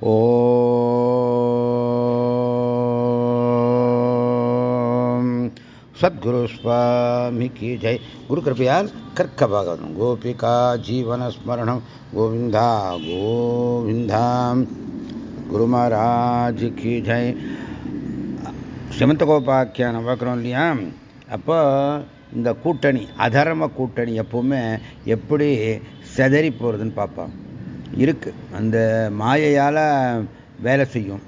ஓம். சத்குரு சுவாமிக்கு கி ஜெய். குரு கிருப்பையால் கற்க பகவன் கோபிகா ஜீவன ஸ்மரணம். கோவிந்தா கோவிந்தா. குரு மகாராஜ் கி ஜெய். சிமந்தகோபாக்கியானம் பார்க்குறோம் இல்லையா? அப்போ இந்த கூட்டணி அதர்ம கூட்டணி எப்பவுமே எப்படி செதறி போகிறதுன்னு பார்ப்பான் இருக்குது அந்த மாயையால் வேலை செய்யும்.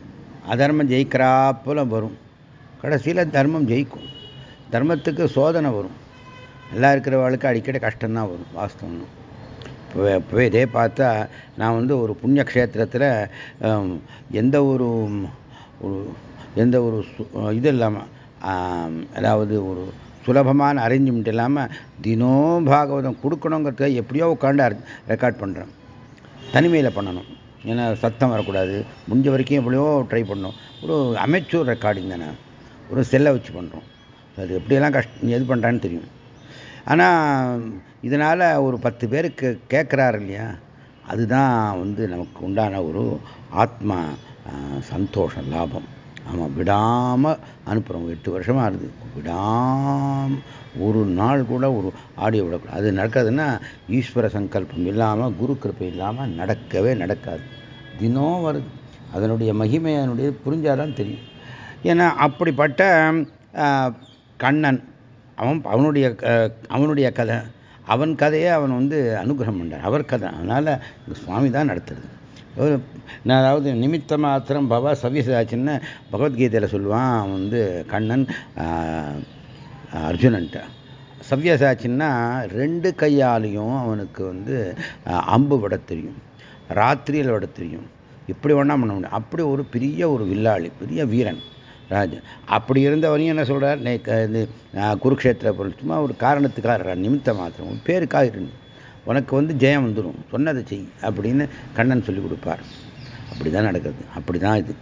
அதர்மம் ஜெயிக்கிறாப்புல வரும். கடைசியில் தர்மம் ஜெயிக்கும். தர்மத்துக்கு சோதனை வரும். எல்லாம் இருக்கிறவர்களுக்கு அடிக்கடி கஷ்டம்தான் வரும் வாஸ்தவம் இப்போ இப்போ இதே பார்த்தா நான் வந்து ஒரு புண்ணிய க்ஷேத்திரத்தில் எந்த ஒரு ஒரு எந்த ஒரு இது இல்லாமல் அதாவது ஒரு சுலபமான அரேஞ்ச்மெண்ட் இல்லாமல் தினம் பாகவதம் கொடுக்கணுங்கிறத எப்படியோ உட்காந்து ரெக்கார்ட் பண்ணுறேன் தனிமையில் பண்ணணும். ஏன்னா சத்தம் வரக்கூடாது. முடிஞ்ச வரைக்கும் எப்படியோ ட்ரை பண்ணும் ஒரு அமைச்சூர் ரெக்கார்டிங் தானே. ஒரு செல்லை வச்சு பண்ணுறோம் அது எப்படியெல்லாம் கஷ்டம் எது பண்ணுறான்னு தெரியும். ஆனால் இதனால் ஒரு பத்து பேருக்கு கேட்குறாரு இல்லையா? அதுதான் வந்து நமக்கு உண்டான ஒரு ஆத்மா சந்தோஷம் லாபம். ஆமாம் விடாமல் அனுப்புகிறோம் எட்டு வருஷமாக இருது விடாம ஒரு நாள் கூட ஒரு ஆடியோ விடக்கூடாது. அது நடக்காதுன்னா ஈஸ்வர சங்கல்பம் இல்லாமல் குரு கிருப்பை இல்லாமல் நடக்கவே நடக்காது. தினம் வருது. அதனுடைய மகிமை அதனுடைய புரிஞ்சாதான் தெரியும். ஏன்னா அப்படிப்பட்ட கண்ணன் அவன் அவனுடைய அவனுடைய கதை. அவன் கதையை அவன் வந்து அனுகிரகம் பண்ணார் அவர் கதை. அதனால் சுவாமி தான் நடத்துறது. நான் அதாவது நிமித்த மாத்திரம் பவா சவியசாச்சின்னு பகவத்கீதையில் சொல்லுவான் அவன் வந்து கண்ணன் அர்ஜுனன்ட்ட. சவ்யசாச்சின்னா ரெண்டு கையாலையும் அவனுக்கு வந்து அம்பு விட தெரியும் ராத்திரியில் விட தெரியும். இப்படி ஒன்றா பண்ண முடியும். அப்படி ஒரு பெரிய ஒரு வில்லாளி பெரிய வீரன் ராஜ. அப்படி இருந்தவரையும் என்ன சொல்கிறார் இது குருக்ஷேத்திர பொருள் சும்மா ஒரு காரணத்துக்காக நிமித்த மாத்திரம் பேருக்காக இருந்து. உனக்கு வந்து ஜெயம் வந்துடும் சொன்னதை செய் அப்படின்னு கண்ணன் சொல்லி கொடுப்பார். அப்படி தான் நடக்கிறது. அப்படி தான் இது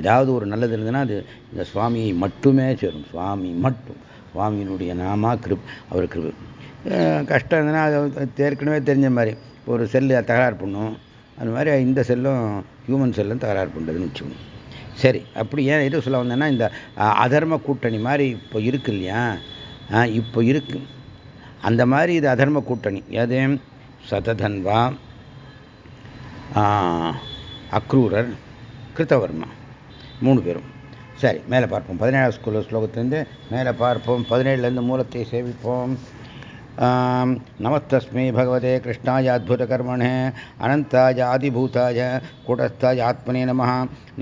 ஏதாவது ஒரு நல்லது இருந்ததுன்னா அது இந்த சுவாமியை மட்டுமே சேரும். சுவாமி மட்டும். சுவாமியினுடைய நாமா கிருப் அவர் கிருப். கஷ்டம் இருந்ததுன்னா அது ஏற்கனவே தெரிஞ்ச மாதிரி. ஒரு செல்லு தகராறு பண்ணும். அது மாதிரி இந்த செல்லும் ஹியூமன் செல்லும் தகராறு பண்ணுறதுன்னு வச்சுக்கணும் சரி அப்படி ஏன் எது சொல்ல வந்தேன்னா இந்த அதர்ம கூட்டணி மாதிரி இப்போ இருக்கு இல்லையா? இப்போ இருக்குது அந்த மாதிரி இது அதர்ம கூட்டணி. எது? சததன்வா அக்ரூரர் கிருத்தவர்மா. மூணு பேரும். சரி மேலே பார்ப்போம். பதினேழாம் ஸ்கூல் ஸ்லோகத்திலேருந்து மேலே பார்ப்போம். பதினேழுலேருந்து மூலத்தை சேவிப்போம். நமஸ்தஸ்மை பகவதே கிருஷ்ணாய அத்புதகர்மணே அனந்தாய ஆதிபூதாய கூடஸ்தாய ஆத்மனே நம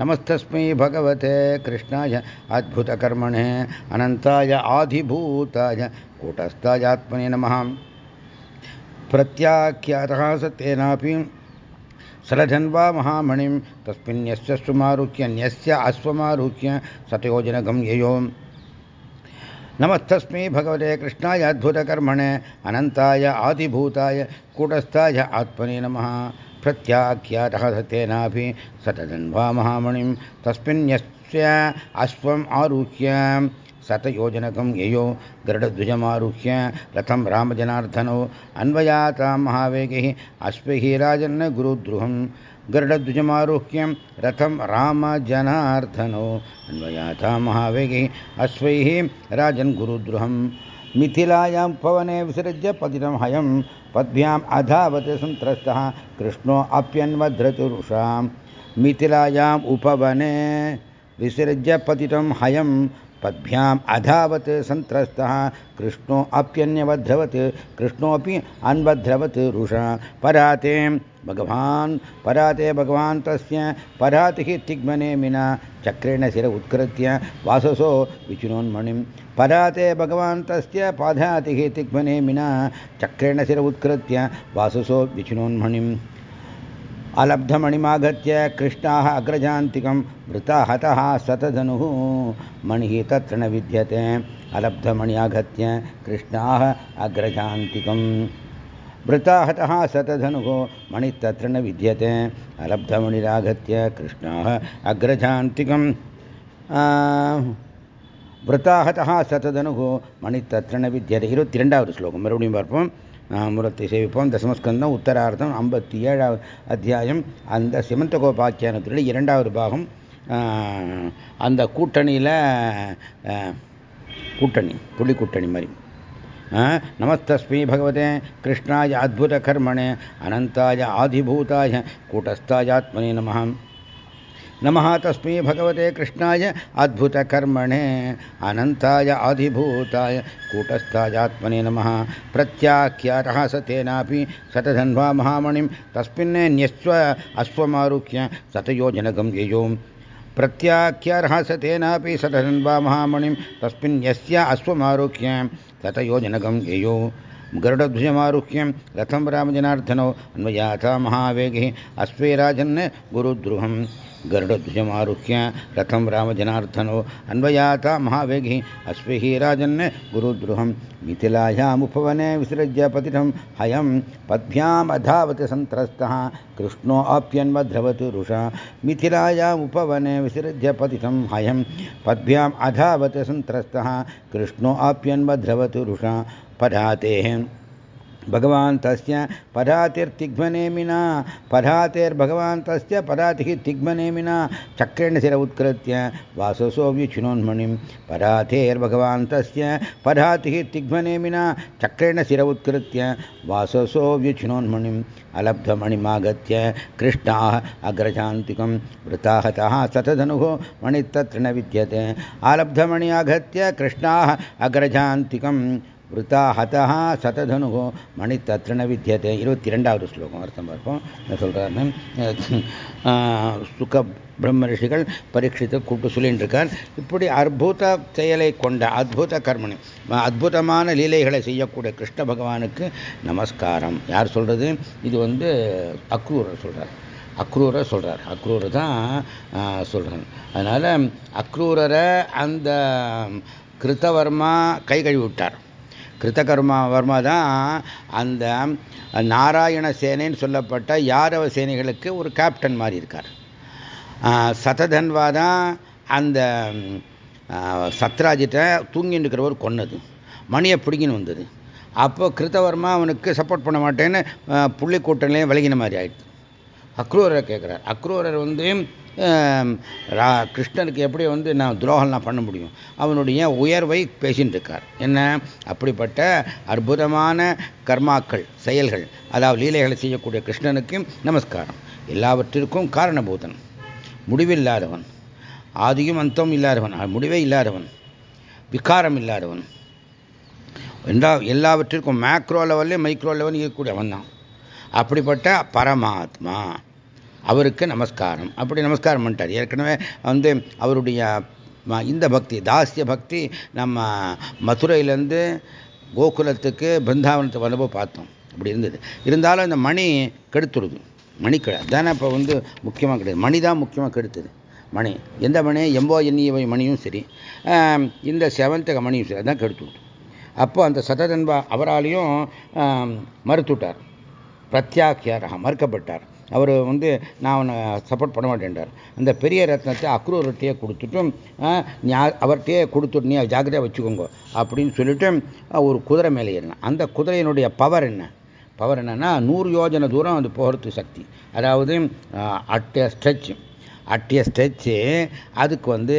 நமஸ்தஸ்மை பகவதே கிருஷ்ணாய அத்புதகர்மணே அனந்தாய ஆதிபூதாய कूटस्थाय आत्मने नमः। प्रत्याख्यातः सत्येनापि सलधन्वा महामणिं तस्मिन्यस्य सुमारुह्य न्यस्य अश्वमारुह्य सतयोजनगं ययो। नमस्तस्मै भगवते कृष्णाय अद्भुतकर्मणे, अनन्ताय आदिभूताय कूटस्थाय आत्मने नमः। प्रत्याख्यातः सत्येनापि सतदन्वा महामणिं तस्मिन्यस्य अश्वम् आरुह्य शतयोजनकं ययो गरुडध्वजमारुह्य रथं रामजनार्दनौ अन्वयातां महावेगैः अश्वैः राजन् गुरुद्रुहम् गरुडध्वजमारुह्यं रथं रामजनार्दनो अन्वयाथा महावेगैः अश्वैः राजन् गुरुद्रुहम् मिथिलायां पवने विसृज्य पतितं हयं पद्भ्याम् अधावत् सन्त्रस्तः कृष्णो अप्यन्वध्रतुरुषां मिथिलायाम् उपवने विसृज्य पतितं हयं पद्भ्याम् अधावत् सन्त्रस्तः कृष्णो अप्यन्यवध्रवत्, कृष्णोऽपि अन्वध्रवत् रुषा पराते भगवान् पराते भगवान् तस्य परातिः तिग्मनेमिना चक्रेण शिर उत्कृत्य वाससो विचिनोन्मणिं पराते भगवान् तस्य पाधातिः तिग्मनेमिना चक्रेण शिर उत्कृत्य वाससो विचिनोन्मणिम्। अलब्धमणिमागत्य कृष्णाः अग्रजान्तिकं वृता हतः सतधनुः मणिः तत्र न विद्यते अलब्धमणि कृष्णाः अग्रजान्तिकम् वृता हतः सतधनुः मणिस्तत्र न विद्यते अलब्धमणिरागत्य कृष्णाः अग्रजान्तिकं वृताहतः சததனுகோ மணித்தத்திரன வித்தியதை இருபத்தி ரெண்டாவது ஸ்லோகம் மறுபடியும் பார்ப்போம் அமுரத்தை சேவிப்போம். தசமஸ்கந்தம் உத்தரார்த்தம் ஐம்பத்தி ஏழாவது அத்தியாயம். அந்த சிமந்தகோபாக்கியானத்தினுடைய இரண்டாவது பாகம். அந்த கூட்டணியில் கூட்டணி புள்ளி கூட்டணி மாதிரி நமஸ்தஸ்மி பகவதே கிருஷ்ணாய அத்புத கர்மணே அனந்தாய ஆதிபூதாய கூட்டஸ்தாயாத்மனே நமகாம் नमः तस्मै भगवते कृष्णाय अद्भुतकर्मणे, अनन्ताय आधिभूताय कूटस्थायात्मने नमः। प्रत्याख्यातः स शतधन्वा महामणिं तस्मिन् न्यस्व अश्वमारुह्य शतयोजनगं ययो। प्रत्याख्यारः स तेनापि शतधन्वा महामणिं, तस्मिन् यस्य अश्वमारुह्य शतयोजनगं ययो। गरुडध्वजमारुह्यं रथं रामजनार्दनौ अन्वयाथा महावेगिः गुरुद्रुहम्। गरुडध्वजमारुह्य रथं रामजनार्दनो अन्वयाता महावेगिः अश्विः राजन् गुरुद्रुहं मिथिलायामुपवने विसृज्य पतितं हयं पद्भ्याम् अधावत् सन्त्रस्तः कृष्णो अप्यन्वध्रवत् रुषा मिथिलायामुपवने विसृज्य पतितं हयं पद्भ्याम् अधावत् सन्त्रस्तः कृष्णो अप्यन्वध्रवत् रुषा पदातेः भगवान् तस्य पदातिर्तिग्मनेमिना पदातिर्भगवान् तस्य पदातिः तिग्मनेमिना चक्रेण शिर उत्कृत्य वाससो व्युचिनोन्मणिं पदातेर्भगवान् तस्य पदातिः तिग्मनेमिना चक्रेण शिर उत्कृत्य वाससो व्युचिनोन्मणिम् अलब्धमणिमागत्य कृष्णाः अग्रजान्तिकं वृताहतः सतधनुः मणितत्र न विद्यते आलब्धमणि आगत्य कृष्णाः अग्रजान्तिकं விருத்தா ஹதா சததனு மணி தத்ரண வித்தியத்தை இருபத்தி ரெண்டாவது ஸ்லோகம் அர்த்தம் பார்ப்போம் என்ன சொல்கிறாருன்னு சுக பிரம்ம ரிஷிகள் பரீட்சித்து கூப்பிட்டு சொல்லிட்டு இருக்கார் இப்படி அற்புத செயலை கொண்ட அற்புத கர்மணி அற்புதமான லீலைகளை செய்யக்கூடிய கிருஷ்ண பகவானுக்கு நமஸ்காரம். யார் சொல்கிறது இது வந்து அக்ரூரர் சொல்கிறார் அக்ரூரை சொல்கிறார் அக்ரூரை தான் சொல்றார். அதனால் அக்ரூரரை அந்த கிருத்தவர்மா கை கழுவி விட்டார் கிருத்தகர்மா வர்மா தான் அந்த நாராயண சேனைன்னு சொல்லப்பட்ட யாதவ சேனைகளுக்கு ஒரு கேப்டன் மாதிரி இருக்கார். சததன்வா தான் அந்த சத்ராஜிட்ட தூங்கிட்டு இருக்கிறவர் கொன்னது. மணியை பிடிங்கின்னு வந்தது. அப்போ கிருத்தவர்மா அவனுக்கு சப்போர்ட் பண்ண மாட்டேன்னு புள்ளி கூட்டணிலையும் விலகின மாதிரி ஆயிடுச்சு அக்ரூரரை கேட்குறார் அக்ரூரர் வந்து கிருஷ்ணனுக்கு எப்படி வந்து நான் துரோகம்லாம் பண்ண முடியும். அவனுடைய உயர்வை பேசின்னு இருக்கார் என்ன? அப்படிப்பட்ட அற்புதமான கர்மாக்கள் செயல்கள் அதாவது லீலைகளை செய்யக்கூடிய கிருஷ்ணனுக்கு நமஸ்காரம். எல்லாவற்றிற்கும் காரணபூதன். முடிவில்லாதவன். ஆதியும் அந்தம் இல்லாதவன். முடிவே இல்லாதவன். விகாரம் இல்லாதவன். எல்லா எல்லாவற்றிற்கும் மேக்ரோ லெவல்லே மைக்ரோ லெவல் இருக்கக்கூடியவன் தான் அப்படிப்பட்ட பரமாத்மா. அவருக்கு நமஸ்காரம். அப்படி நமஸ்காரம் பண்ணிட்டார். ஏற்கனவே வந்து அவருடைய இந்த பக்தி தாசிய பக்தி நம்ம மதுரையிலேருந்து கோகுலத்துக்கு பிருந்தாவனத்துக்கு வரப்போ பார்த்தோம். அப்படி இருந்தது. இருந்தாலும் இந்த மணி கெடுத்துடுது. மணி கெடு தானே இப்போ வந்து முக்கியமாக கிடையாது மணி தான் முக்கியமாக கெடுத்தது. மணி. எந்த மணி? எம்போ எண்ணியவை மணியும் சரி. இந்த செவன்த்தக மணியும் சரி. அதான் கெடுத்துடுது. அப்போ அந்த சததன்பா அவராலையும் மறுத்துட்டார். பிரத்யாக்கியாராக மறுக்கப்பட்டார். அவர் வந்து நான் அவனை சப்போர்ட் பண்ண மாட்டேன்றார் அந்த பெரிய ரத்னத்தை அக்ரூர்கிட்டயே கொடுத்துட்டும் அவர்கிட்டயே கொடுத்துட்டு நீ ஜாக்கிரதையாக வச்சுக்கோங்க அப்படின்னு சொல்லிட்டு ஒரு குதிரை மேலே ஏறினான். அந்த குதிரையினுடைய பவர் என்ன? பவர் என்னன்னா நூறு யோஜனை தூரம் அது போகிறது சக்தி. அதாவது அட் ஸ்ட்ரெச் அட்டிய ஸ்ட்ரெச்சு அதுக்கு வந்து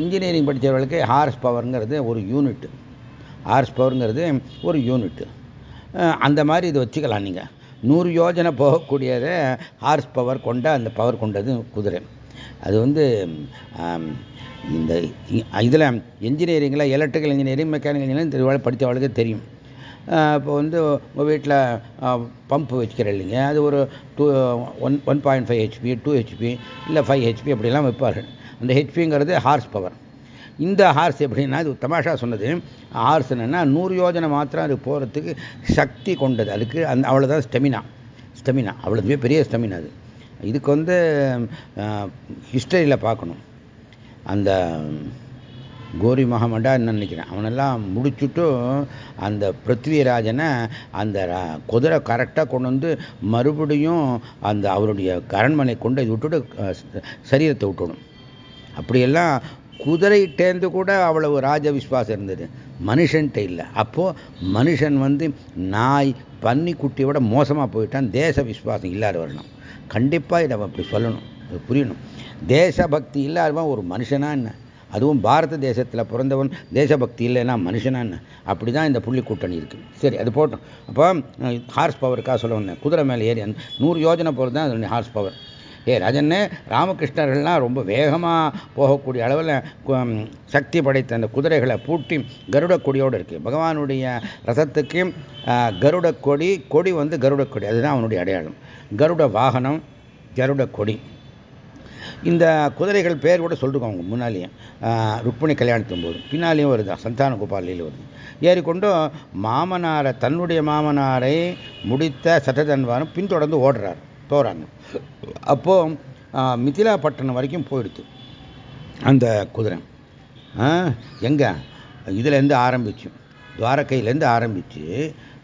இன்ஜினியரிங் படித்தவர்களுக்கு ஹார்ஸ் பவருங்கிறது ஒரு யூனிட்டு ஹார்ஸ் பவருங்கிறது ஒரு யூனிட்டு அந்த மாதிரி இது வச்சுக்கலாம் நீங்கள் நூறு யோஜனை போகக்கூடியதை ஹார்ஸ் பவர் கொண்ட அந்த பவர் கொண்டது குதிரை. அது வந்து இந்த இதில் இன்ஜினியரிங்கில் எலக்ட்ரிக்கல் இன்ஜினியரிங் மெக்கானிக்கல் இன்ஜினியரிங் படித்தவர்களுக்கு தெரியும். இப்போ வந்து உங்கள் வீட்டில் பம்ப் வச்சுக்கிற இல்லைங்க. அது ஒரு two one one point five HP two HP இல்லை ஃபைவ் ஹெச்பி அப்படிலாம் வைப்பார்கள். அந்த ஹெச்பிங்கிறது ஹார்ஸ் பவர் இந்த ஹார்ஸ் எப்படின்னா இது தமாஷா சொன்னது ஹார்ஸ் என்னன்னா நூறு யோஜனை மாத்திரம் அது போகிறதுக்கு சக்தி கொண்டது. அதுக்கு அந்த அவ்வளோதான் ஸ்டெமினா. ஸ்டெமினா. அவ்வளோதுமே பெரிய ஸ்டெமினா அது. இதுக்கு வந்து ஹிஸ்டரியில் பார்க்கணும். அந்த கோரி மகமடான்னு நினைக்கிறேன். அவனெல்லாம் முடிச்சுட்டும் அந்த பிருத்விராஜனை அந்த குதிரை கரெக்டாக கொண்டு வந்து மறுபடியும் அந்த அவருடைய அரண்மனை கொண்டு இது விட்டுட்டு சரீரத்தை விட்டுடும் அப்படியெல்லாம் குதிரைட்டேந்து கூட அவ்வளவு ராஜ விஸ்வாசம் இருந்தது. மனுஷன்கிட்ட இல்லை. அப்போது மனுஷன் வந்து நாய் பன்னிக்குட்டியோட மோசமாக போயிட்டான். தேச விஸ்வாசம் இல்லாத வரணும். கண்டிப்பாக இதை அப்படி சொல்லணும். அது புரியணும். தேசபக்தி இல்லாதவன் ஒரு மனுஷனா என்ன? அதுவும் பாரத தேசத்தில் பிறந்தவன் தேசபக்தி இல்லைன்னா மனுஷனா என்ன? அப்படி தான் இந்த புள்ளி கூட்டணி இருக்குது சரி அது போட்டோம். அப்போ ஹார்ஸ் பவருக்காக சொல்ல வந்தேன். குதிரை மேலே ஏறி அந்த நூறு யோஜனை போகிறது தான் ஹார்ஸ் பவர். ஏ ராஜன்னு ராமகிருஷ்ணர்கள்லாம் ரொம்ப வேகமாக போகக்கூடிய அளவில் சக்தி படைத்த அந்த குதிரைகளை பூட்டி கருட கொடியோடு இருக்குது பகவானுடைய ரசத்துக்கு கருட கொடி கொடி வந்து கருட கொடி. அதுதான் அவனுடைய அடையாளம். கருட வாகனம் கருட கொடி. இந்த குதிரைகள் பேர் கூட சொல்லிருக்கோம் முன்னாலேயே ருக்மிணி கல்யாணத்தும் போது. பின்னாலேயும் வருது? சந்தான கோபாலியில் வருது. ஏறிக்கொண்டும் மாமனாரை தன்னுடைய மாமனாரை முடித்த சட்டதன்வாரம் பின்தொடர்ந்து ஓடுறார் போகிறாங்க அப்போ மிதிலாப்பட்டினம் வரைக்கும் போயிடுது அந்த குதிரை. எங்க? இதுலேருந்து ஆரம்பிச்சு. துவாரகையிலேருந்து ஆரம்பித்து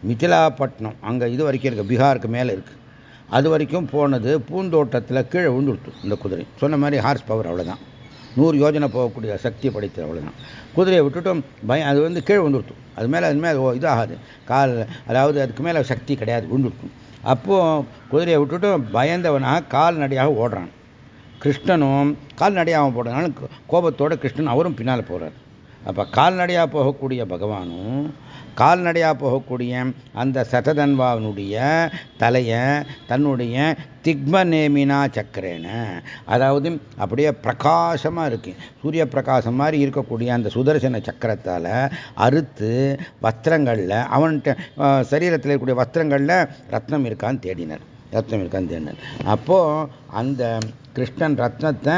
மிதிலாப்பட்டினம். அங்கே இது வரைக்கும் இருக்குது பீகாருக்கு மேலே இருக்குது அது வரைக்கும் போனது பூந்தோட்டத்தில் கீழே விழுந்துடுத்து இந்த குதிரை. சொன்ன மாதிரி ஹார்ஸ் பவர் அவ்வளோதான் நூறு யோஜனை போகக்கூடிய சக்தி படைத்தது அவ்வளோதான் குதிரையை விட்டுட்டும் பயம் அது வந்து கீழே விழுந்துடுத்து. அது மேலே அது மேலே இதாகாது. கால் அதாவது அதுக்கு மேலே சக்தி கிடையாது விழுந்துருக்கும் அப்போது குதிரையை விட்டுட்டு பயந்தவனாக கால்நடையாக ஓடுறான். கிருஷ்ணனும் கால்நடையாக போடுறதுனால கோபத்தோட கிருஷ்ணன் அவரும் பின்னால் போகிறார் அப்போ கால்நடையாக போகக்கூடிய பகவானும் கால்நடையாக போகக்கூடிய அந்த சததன்வாவினுடைய தலையை தன்னுடைய திக்ம நேமினா சக்கரேன. அதாவது அப்படியே பிரகாசமாக இருக்கு. சூரிய பிரகாசம் மாதிரி இருக்கக்கூடிய அந்த சுதர்சன சக்கரத்தால் அறுத்து வஸ்திரங்களில் அவன்கிட்ட சரீரத்தில் இருக்கக்கூடிய வஸ்திரங்களில் ரத்னம் இருக்கான்னு தேடினர். ரத்னம் இருக்கான்னு தேடினர். அப்போது அந்த கிருஷ்ணன் ரத்னத்தை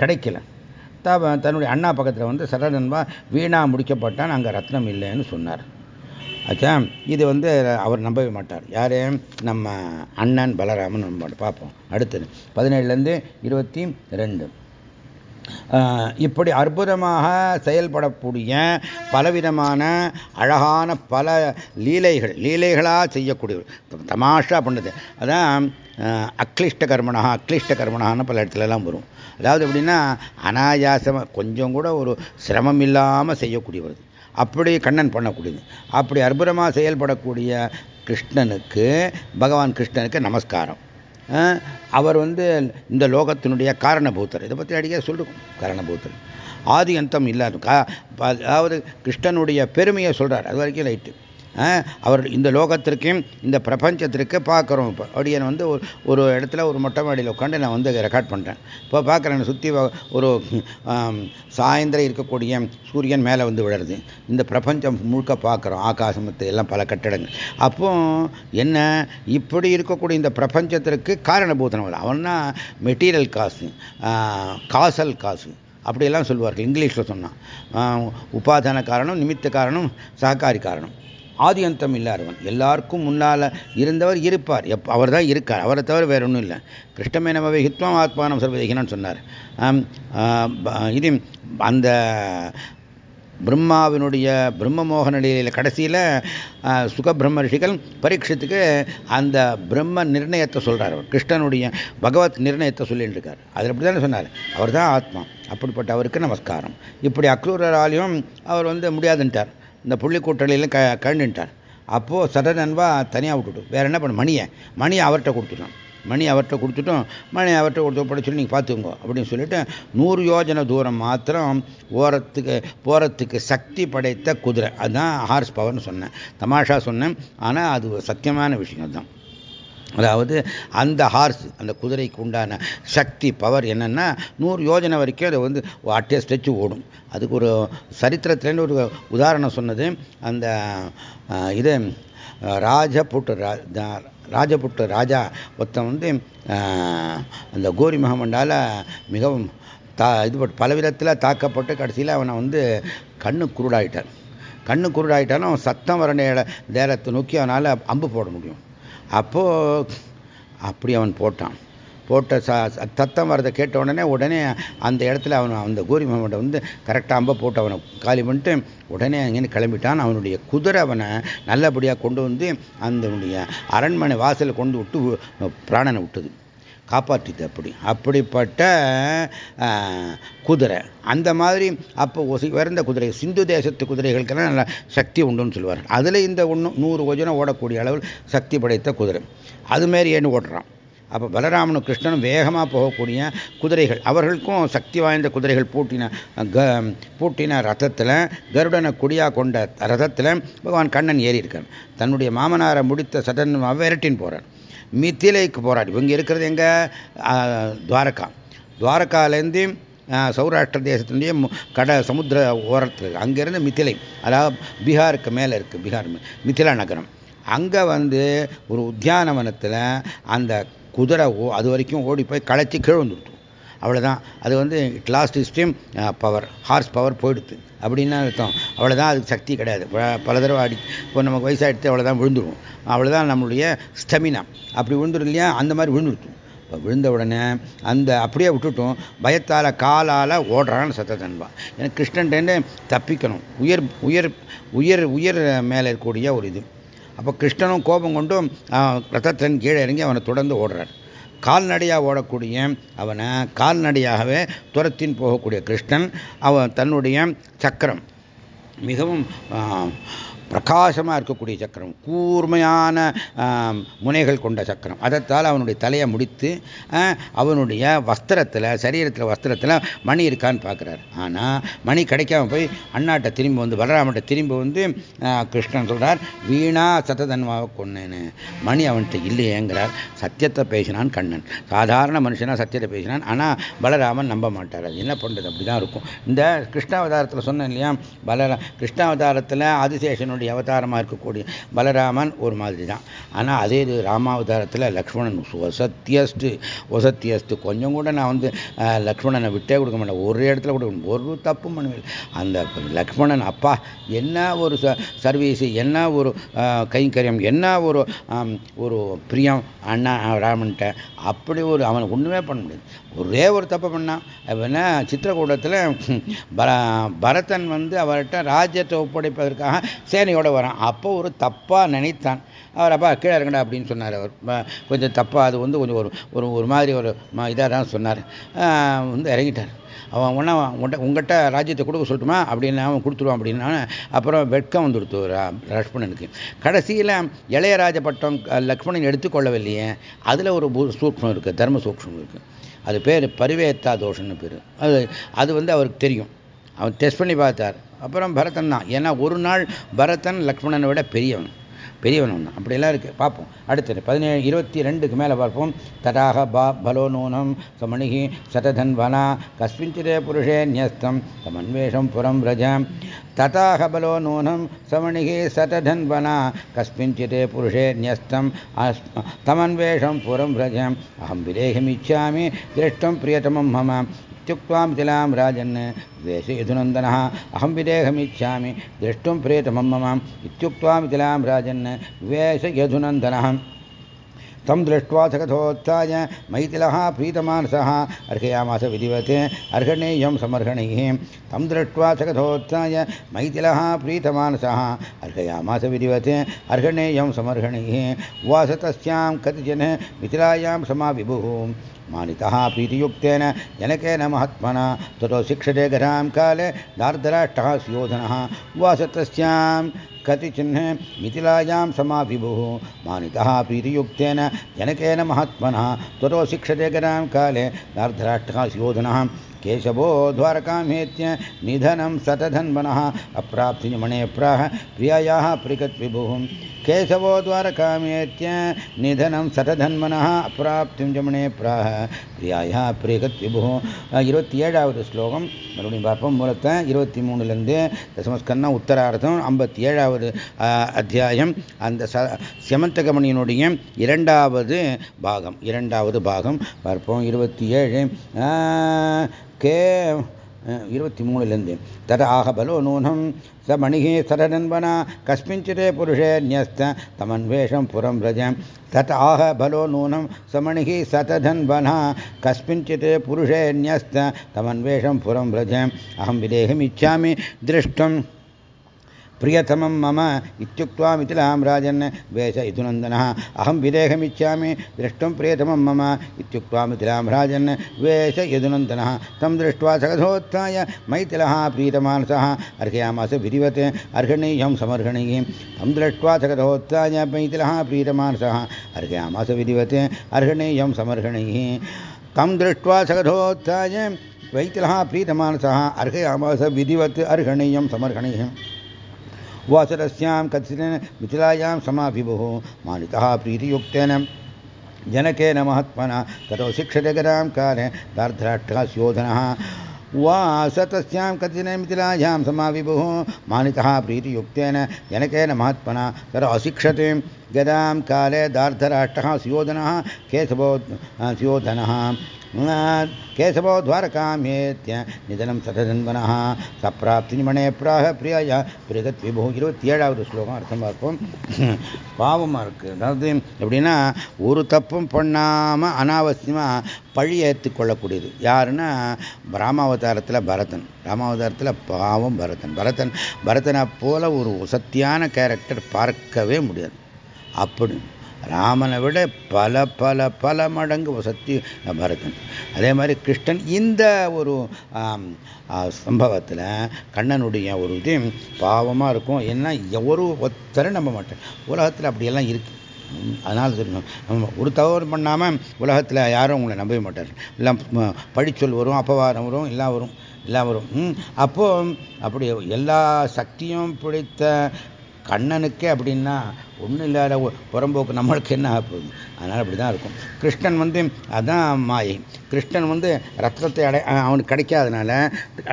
கிடைக்கல. தன்னுடைய அண்ணா பக்கத்தில் வந்து சரதன்வா வீணாக முடிக்கப்பட்டான் அங்கே ரத்னம் இல்லைன்னு சொன்னார். ஆச்சா இது வந்து அவர் நம்பவே மாட்டார். யார்? நம்ம அண்ணன் பலராமன் நம்ப பார்ப்போம். அடுத்தது பதினேழுலேருந்து இருபத்தி ரெண்டு. இப்படி அற்புதமாக செயல்படக்கூடிய பலவிதமான அழகான பல லீலைகள் லீலைகளாக செய்யக்கூடியவர். தமாஷா பண்ணுது. அதான் அக்லிஷ்ட கர்மனா அக்லிஷ்ட கர்மனான்னு பல இடத்துலலாம் வரும். அதாவது எப்படின்னா அனாயாசமாக கொஞ்சம் கூட ஒரு சிரமம் இல்லாமல் செய்யக்கூடியவர். அப்படி கண்ணன் பண்ணக்கூடியது. அப்படி அற்புதமாக செயல்படக்கூடிய கிருஷ்ணனுக்கு பகவான் கிருஷ்ணனுக்கு நமஸ்காரம். அவர் வந்து இந்த லோகத்தினுடைய காரணபூத்தர். இதை பற்றி அடிக்க சொல்லுவோம் காரணபூத்தர். ஆதி அந்தம் இல்லாத அதாவது கிருஷ்ணனுடைய பெருமையை சொல்கிறார் அது வரைக்கும் ரைட்டு அவர் இந்த லோகத்திற்கும் இந்த பிரபஞ்சத்திற்கு பார்க்குறோம். இப்போ அப்படியே வந்து ஒரு இடத்துல ஒரு மொட்டை மாடியில் உட்காந்து நான் வந்து ரெக்கார்ட் பண்ணுறேன் இப்போ பார்க்குறேன் சுற்றி ஒரு சாயந்தரம் இருக்கக்கூடிய சூரியன் மேலே வந்து விழருது இந்த பிரபஞ்சம் முழுக்க பார்க்குறோம் ஆகாசமத்தை எல்லாம் பல கட்டடங்கள். அப்போ என்ன இப்படி இருக்கக்கூடிய இந்த பிரபஞ்சத்திற்கு காரணபூதனம் அவன்னா மெட்டீரியல் காசு காசல் காசு. அப்படியெல்லாம் சொல்லுவார்கள் இங்கிலீஷில் சொன்னான். உபாதான காரணம் நிமித்த காரணம் சககாரி காரணம். ஆதி அந்தம் இல்லாதவன். எல்லாருக்கும் முன்னால் இருந்தவர் இருப்பார். எப் அவர் தான் இருக்கார். அவரை தவிர வேற ஒன்றும் இல்லை. கிருஷ்ணமேனவே ஹித்வம் ஆத்மானம் சர்வதேகினான்னு சொன்னார். இது அந்த பிரம்மாவினுடைய பிரம்மமோகன நிலையில் கடைசியில் சுகபிரம்ம ரிஷிகள் பரீட்சத்துக்கு அந்த பிரம்ம நிர்ணயத்தை சொல்கிறார் அவர். கிருஷ்ணனுடைய பகவத் நிர்ணயத்தை சொல்லிட்டு இருக்கார். அதில் அப்படி தானே சொன்னார்? அவர் தான் ஆத்மா. அப்படிப்பட்ட அவருக்கு நமஸ்காரம். இப்படி அக்ரூரராலையும் அவர் வந்து முடியாதுன்ட்டார். இந்த புள்ளிக்கூட்டலையில் க கழண்டுட்டார் அப்போது சடனன்வா தனியாக விட்டுட்டு வேற என்ன பண்ண மணியை மணியை அவர்கிட்ட கொடுத்துட்டோம். மணி அவர்கிட்ட கொடுத்துட்டோம். மணி அவர்கிட்ட கொடுத்து படிச்சு நீங்கள் பார்த்துக்கோங்க அப்படின்னு சொல்லிட்டு நூறு யோஜனை தூரம் மாத்திரம் ஓரத்துக்கு போகிறதுக்கு சக்தி படைத்த குதிரை. அதுதான் ஹார்ஸ் பவர்னு சொன்னேன். தமாஷா சொன்னேன். ஆனால் அது சத்தியமான விஷயம் தான் அதாவது அந்த ஹார்ஸ் அந்த குதிரைக்கு உண்டான சக்தி பவர் என்னென்னா நூறு யோஜனை வரைக்கும் அதை வந்து அட்டே ஸ்டெச்சு ஓடும். அதுக்கு ஒரு சரித்திரத்துலேருந்து ஒரு உதாரணம் சொன்னது. அந்த இது ராஜபுட்டு ராஜபுட்டு ராஜா ஒருத்தன் வந்து அந்த கோரி மகமண்டால் மிகவும் தா இது பல விதத்தில் தாக்கப்பட்டு கடைசியில் அவனை வந்து கண்ணு குருடாயிட்டான். கண்ணு குருடாயிட்டாலும் சத்தம் வர நேரத்தை நோக்கி அவனால் அம்பு போட முடியும். அப்போது அப்படி அவன் போட்டான். போட்ட ச தத்தம் வரதை கேட்ட உடனே உடனே அந்த இடத்துல அவன் அந்த கோரி மாவட்ட வந்து கரெக்டாக அம்ப போட்டு அவனை காலி பண்ணிட்டு உடனே அங்கேருந்து கிளம்பிட்டான். அவனுடைய குதிரை அவனை நல்லபடியாக கொண்டு வந்து அந்த அரண்மனை வாசலை கொண்டு விட்டு பிராணனை விட்டுது. காப்பாற்றிது அப்படி. அப்படிப்பட்ட குதிரை. அந்த மாதிரி அப்போ உயர்ந்த குதிரை சிந்து தேசத்து குதிரைகளுக்கெல்லாம் நல்ல சக்தி உண்டுன்னு சொல்லுவார் அதில் இந்த ஒன்று நூறு கொஞ்சம் ஓடக்கூடிய அளவில் சக்தி படைத்த குதிரை. அதுமாரி ஏன்னு ஓடுறான்? அப்போ பலராமனும் கிருஷ்ணனும் வேகமாக போகக்கூடிய குதிரைகள். அவர்களுக்கும் சக்தி வாய்ந்த குதிரைகள் பூட்டின பூட்டின ரதத்தில் கருடனை குடியாக கொண்ட ரதத்தில் பகவான் கண்ணன் ஏறி தன்னுடைய மாமனாரை முடித்த சடன் விரட்டின்னு போகிறார் மித்திலைக்கு போராடி. இவங்க இருக்கிறது எங்கே? துவாரகா. துவாரகாலேருந்து சௌராஷ்டிர தேசத்தினுடைய கட சமுத்திர ஓரத்தில் அங்கேருந்து மித்திலை. அதாவது பீகாருக்கு மேலே இருக்குது பீகார் மிथिला நகரம். அங்கே வந்து ஒரு உத்தியானவனத்தில் அந்த குதிரை அது வரைக்கும் ஓடி போய் களைச்சி கீழ் வந்துடுத்து அவ்வளோதான் அது வந்து it lost stream power horse power போயிடுது அப்படின்னு அர்த்தம். அவ்வளோதான் அதுக்கு சக்தி கிடையாது. பல தடவை அடி இப்போ நமக்கு வயசாகிடுத்து அவ்வளோதான் விழுந்துடும் அவ்வளோதான் நம்மளுடைய ஸ்டெமினா அப்படி விழுந்துடும் இல்லையா? அந்த மாதிரி விழுந்துடுத்து இப்போ விழுந்த உடனே அந்த அப்படியே விட்டுட்டும். பயத்தால் காலால் ஓடுறான்னு சத்தத்தன்பா எனக்கு கிருஷ்ணன்டேன்னு தப்பிக்கணும். உயர் உயர் உயர் உயர் மேலே இருக்கக்கூடிய ஒரு இது. அப்போ கிருஷ்ணனும் கோபம் கொண்டும் ரத்தத்தன் கீழே இறங்கி அவனை தொடர்ந்து ஓடுறார். கால்நடையாக ஓடக்கூடிய அவனை கால்நடையாகவே துரத்தின் போகக்கூடிய கிருஷ்ணன் அவன் தன்னுடைய சக்கரம். மிகவும் பிரகாசமாக இருக்கக்கூடிய சக்கரம் கூர்மையான முனைகள் கொண்ட சக்கரம். அதைத்தால் அவனுடைய தலையை முடித்து அவனுடைய வஸ்திரத்தில் சரீரத்தில் வஸ்திரத்தில் மணி இருக்கான்னு பார்க்குறாரு. ஆனால் மணி கிடைக்காம போய் அண்ணாட்ட திரும்பி வந்து பலராமட்ட திரும்பி வந்து கிருஷ்ணன் சொல்கிறார் வீணா சத்ததன்மாவை கொன்னேன்னு. மணி அவன்கிட்ட இல்லையேங்கிறார். சத்தியத்தை பேசினான் கண்ணன். சாதாரண மனுஷனாக சத்தியத்தை பேசினான். ஆனால் பலராமன் நம்ப மாட்டார். அது என்ன பண்ணுறது அப்படி தான் இருக்கும். இந்த கிருஷ்ணாவதாரத்தில் சொன்னேன் இல்லையா? பலரா கிருஷ்ணாவதாரத்தில் ஆதிசேஷனுடைய அவதாரமாக இருக்கக்கூடிய பலராமன் ஒரு மாதிரி தான் ஆனால் அதே இது ராமாவதாரத்தில் லக்ஷ்மணன் ஒசத்தியஸ்ட்டு ஒசத்தியஸ்ட்டு கொஞ்சம் கூட நான் வந்து லக்ஷ்மணனை விட்டே கொடுக்க மாட்டேன். ஒரு இடத்துல கூட ஒரு தப்பு பண்ணுவேன் அந்த லக்ஷ்மணன் அப்பா என்ன ஒரு சர்வீஸ் என்ன ஒரு கைங்கரியம் என்ன ஒரு ஒரு பிரியம் அண்ணா ராமன்ட்ட அப்படி ஒரு அவன் ஒன்றுமே பண்ண முடியாது. ஒரே ஒரு தப்பு பண்ணான் என்ன சித்திரக்கூடத்தில் பரதன் வந்து அவர்கிட்ட ராஜ்யத்தை ஒப்படைப்பதற்காக சேனையோடு வரான். அப்போ ஒரு தப்பாக நினைத்தான். அவர் அப்பா கீழே இருக்கண்டா அப்படின்னு சொன்னார் அவர். கொஞ்சம் தப்பாக அது வந்து கொஞ்சம் ஒரு ஒரு ஒரு மாதிரி ஒரு இதாக தான் சொன்னார். வந்து இறங்கிட்டார். அவன் ஒன்றா உங்கள்கிட்ட உங்கள்கிட்ட ராஜ்யத்தை கொடுக்க சொல்லட்டுமா? அப்படின்னு அவன் கொடுத்துருவான் அப்படின்னா அப்புறம் வெட்கம் வந்துடுத்து லக்ஷ்மணனுக்கு. கடைசியில் இளையராஜ பட்டம் லக்ஷ்மணன் எடுத்துக்கொள்ளவில்லையே அதில் ஒரு சூக்ஷம் இருக்குது தர்ம சூக்ஷம் இருக்குது அது பேர் பரிவேத்தா தோஷம்னு பேர். அது அது வந்து அவருக்கு தெரியும். அவன் டெஸ்ட் பண்ணி பார்த்தார். அப்புறம் பரதன் தான். ஏன்னா ஒரு நாள் பரதன் லக்ஷ்மணனை விட பெரியவன். பெரியவன் ஒன்று அப்படியெல்லாம் இருக்குது பார்ப்போம். அடுத்தது பதினேழு இருபத்தி ரெண்டுக்கு மேலே பார்ப்போம். தடாக பா பலோ நூனம் சமணிகி சததன்வனா கஸ்மிஞ்சிதே புருஷே நியஸ்தம் தமன்வேஷம் புறம் ரஜ ததாக பலோ நூனம் சமணிகி சததன்வனா கஸ்மிஞ்சிதே புருஷே நியஸ்தம் தமன்வேஷம் புறம் ரஜ அகம் விதேகமிச்சாமி திருஷ்டம் பிரியதமம் மம. इत्युक्त्वा मिथिलां राजन् द्वेषयधुनन्दनः अहं विदेहमिच्छामि द्रष्टुं प्रेतमं मम इत्युक्त्वा मिथिलां राजन् द्वेषयधुनन्दनः तं दृष्ट्वा सखथोत्थाय मैथिलः प्रीतमानसः। अर्घयामास विधिवत् अर्हणेयं समर्हणैः तं दृष्ट्वा सखथोत्थाय मैथिलः प्रीतमानसः। अर्हयामास विधिवत् अर्हणेयं समर्हणैः वास तस्यां कतिचन मिथिलायां समाविभुः। मानितः प्रीतियुक्तेन जनकेन महात्मना, ततो शिक्षते गतां काले दार्धराष्टः सुयोधनः। वास तस्यां कतिचिह्न मिथिलायां समाविभुः मानितः प्रीतियुक्तेन जनकेन महात्मनः त्वरो शिक्षते गतां काले दार्धराष्टः सुयोधनः केशवो द्वारकामेत्य निधनं सतधन्वनः अप्राप्तिमणे प्राह प्रियायाः प्रिकद्विभुः केशवो द्वारकामेत्य निधनं सतधन्वनः अप्राप्तिं जमणे प्राह பிரியாயா பிரேகத் விபு இருபத்தி ஏழாவது ஸ்லோகம் மறுபடியும் பார்ப்போம் மூலத்தை இருபத்தி மூணுலேருந்து தசமஸ்கன்னா உத்தரார்த்தம் ஐம்பத்தி ஏழாவது அத்தியாயம் அந்த ச செமந்தகமணியினுடைய இரண்டாவது பாகம் இரண்டாவது பாகம் பார்ப்போம் இருபத்தி ஏழு கே இருபத்தி மூணுலேருந்து. தத ஆக பலோ நூனம் ச மணிகி மணிகே நண்பனா கஸ்மிஞ்சிதே புருஷே நியஸ்த தமன்வேஷம் புறம் ரஜ. தத் ஆக பலோ நூனம் சமணிகி சததன்வனா கஸ்மிஞ்சித் புருஷே நியஸ்த தமன்வேஷம் புறம் ரஜ. அகம் விதேகமிச்சாமி திருஷ்டம் प्रियतमं मम इत्युक्त्वा मिथिलां राजन् वेश यदुनन्दनः अहं विदेहमिच्छामि, द्रष्टुं प्रियतमं मम इत्युक्त्वा मिथिलां राजन् वेश यदुनन्दनः तं दृष्ट्वा सगधोत्थाय मैथिलः प्रीतमानसः। अर्घयामास विधिवत् अर्हणीयं समर्हणीयं तं दृष्ट्वा सगधोत्थाय मैथिलः प्रीतमानसः। अर्घयामास विधिवत् अर्हणीयं समर्हणीः तं दृष्ट्वा सगधोत्थाय वैतिलः प्रीतमानसः। अर्हयामास विधिवत् अर्हणीयं समर्हणीयम् वासरस्यां कथितेन मिथिलायां समाभिभुः मानितः प्रीतियुक्तेन। जनकेन महात्मना ततो शिक्षते गदां काले दार्धराष्ट्रः स्योधनः। वासतस्यां कथितेन मिथिलायां समाविभुः मानितः प्रीतियुक्तेन। जनकेन महात्मना ततो अशिक्षते। गदां काले दार्धराष्ट्रः स्योधनः, केशवो स्योधनः। केशवो द्वारकामेत्य निधनं சததன்வனः சப்ராப்திமணே பிராக பிரியா பிரிகத் விபு இருபத்தி ஏழாவது ஸ்லோகம் அர்த்தம் பார்ப்போம் பாவமாக இருக்குது அதாவது எப்படின்னா ஒரு தப்பும் பண்ணாமல் அனாவசியமாக பழி ஏற்றுக்கொள்ளக்கூடியது யாருன்னா ராமாவதாரத்தில் பரதன் ராமாவதாரத்தில் பாவம் பரதன் பரதன் பரதனை போல ஒரு சத்தியான கேரக்டர் பார்க்கவே முடியாது அப்படி ராமனை விட பல பல பல மடங்கு சக்தி பரதன் அதே மாதிரி கிருஷ்ணன் இந்த ஒரு சம்பவத்தில் கண்ணனுடைய ஒரு இது பாவமாக இருக்கும். ஏன்னா ஒரு ஒத்தரை நம்ப மாட்டேன் உலகத்தில் அப்படியெல்லாம் இருக்குது அதனால் சொல்லணும் நம்ம ஒரு தவறு பண்ணாமல் உலகத்தில் யாரும் உங்களை நம்பவே மாட்டார். எல்லாம் பழிச்சொல் வரும் அப்பவாரம் வரும் எல்லாம் வரும் எல்லாம் வரும். அப்போ அப்படி எல்லா சக்தியும் பிடித்த கண்ணனுக்கே அப்படின்னா ஒன்றும் இல்லாத புறம்போக்கு நம்மளுக்கு என்ன ஆகுது அதனால் அப்படி தான் இருக்கும். கிருஷ்ணன் வந்து அதான் மாயை. கிருஷ்ணன் வந்து ரத்னத்தை அடை அவனுக்கு கிடைக்காதனால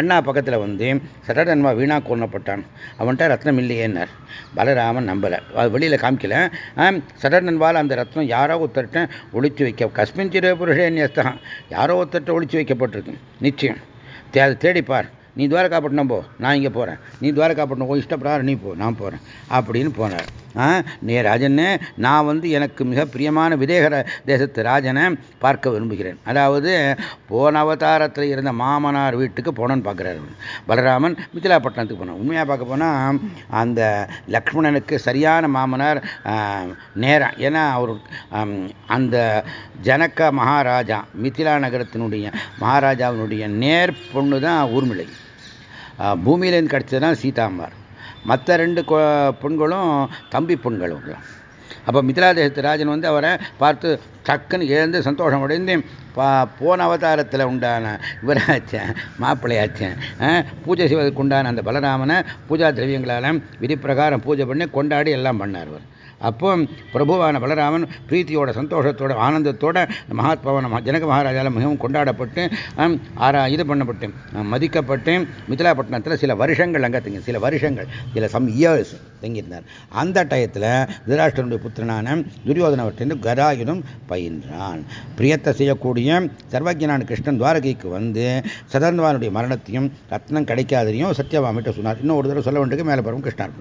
அண்ணா பக்கத்தில் வந்து சடடன்மா வீணா கொல்லப்பட்டான். அவன்கிட்ட ரத்னம் இல்லையேன்னார். பலராமன் நம்பலை. அது வெளியில் காமிக்கல. சடடன்வால் அந்த ரத்னம் யாரோ ஒருத்தர்கிட்ட ஒழிச்சு வைக்க கஸ்மின் சிறு புருஷன் யாரோ ஒருத்தர்கிட்ட ஒழிச்சு வைக்கப்பட்டிருக்கு. நிச்சயம். அதை தேடிப்பார். நீ துவாரகாப்பட்டினம் போ நான் இங்கே போகிறேன் நீ துவாரகாப்பட்டினம் போய் இஷ்டப்படாத நீ போ நான் போகிறேன் அப்படின்னு போனார். நே ராஜன்னு நான் வந்து எனக்கு மிக பிரியமான விதேகர தேசத்து ராஜனை பார்க்க விரும்புகிறேன். அதாவது போன அவதாரத்தில் இருந்த மாமனார் வீட்டுக்கு போனோன்னு பார்க்குறாரு பலராமன் மித்திலாப்பட்டினத்துக்கு போனான் உண்மையாக பார்க்க போனால் அந்த லக்ஷ்மணனுக்கு சரியான மாமனார் நேரம் ஏன்னா அவர் அந்த ஜனக மகாராஜா மிதிலா நகரத்தினுடைய மகாராஜாவினுடைய நேர் பொண்ணு தான் ஊர்மிளை. பூமியிலேருந்து கிடச்சது தான் சீதாம்பார். மற்ற ரெண்டு பெண்களும் தம்பி பெண்களும் அப்போ மிथिலா ராஜன் வந்து அவரை பார்த்து டக்குன்னு எழுந்து சந்தோஷம் அடைந்து போன அவதாரத்தில் உண்டான இவராச்சேன் மாப்பிள்ளையாச்சேன் பூஜை செய்வதற்கு உண்டான அந்த பலராமனை பூஜா திரவியங்களால் விதி பிரகாரம் பூஜை பண்ணி கொண்டாடி எல்லாம் பண்ணார் அவர் அப்போ பிரபுவான பலராமன் பிரீத்தியோட சந்தோஷத்தோட ஆனந்தத்தோட மகாத்மாவான ஜனக மகாராஜாவில் மிகவும் கொண்டாடப்பட்டு ஆரா இது பண்ணப்பட்டு மதிக்கப்பட்டு மிதிலாப்பட்டினத்தில் சில வருஷங்கள் அங்கே தங்கி சில வருஷங்கள் சில சம் இயர்ஸ் தங்கியிருந்தார். அந்த டயத்தில் திருராஷ்டனுடைய புத்திரனான துரியோதனவற்றிலிருந்து கதாயுதம் பயின்றான். பிரியத்தை செய்யக்கூடிய சர்வஜனான கிருஷ்ணன் துவாரகைக்கு வந்து சதர்வானுடைய மரணத்தையும் ரத்னம் கிடைக்காதையும் சத்யபாமிட்ட சொன்னார். இன்னும் ஒரு தடவை சொல்ல வேண்டியது மேலே பருவம் கிருஷ்ணார்பம்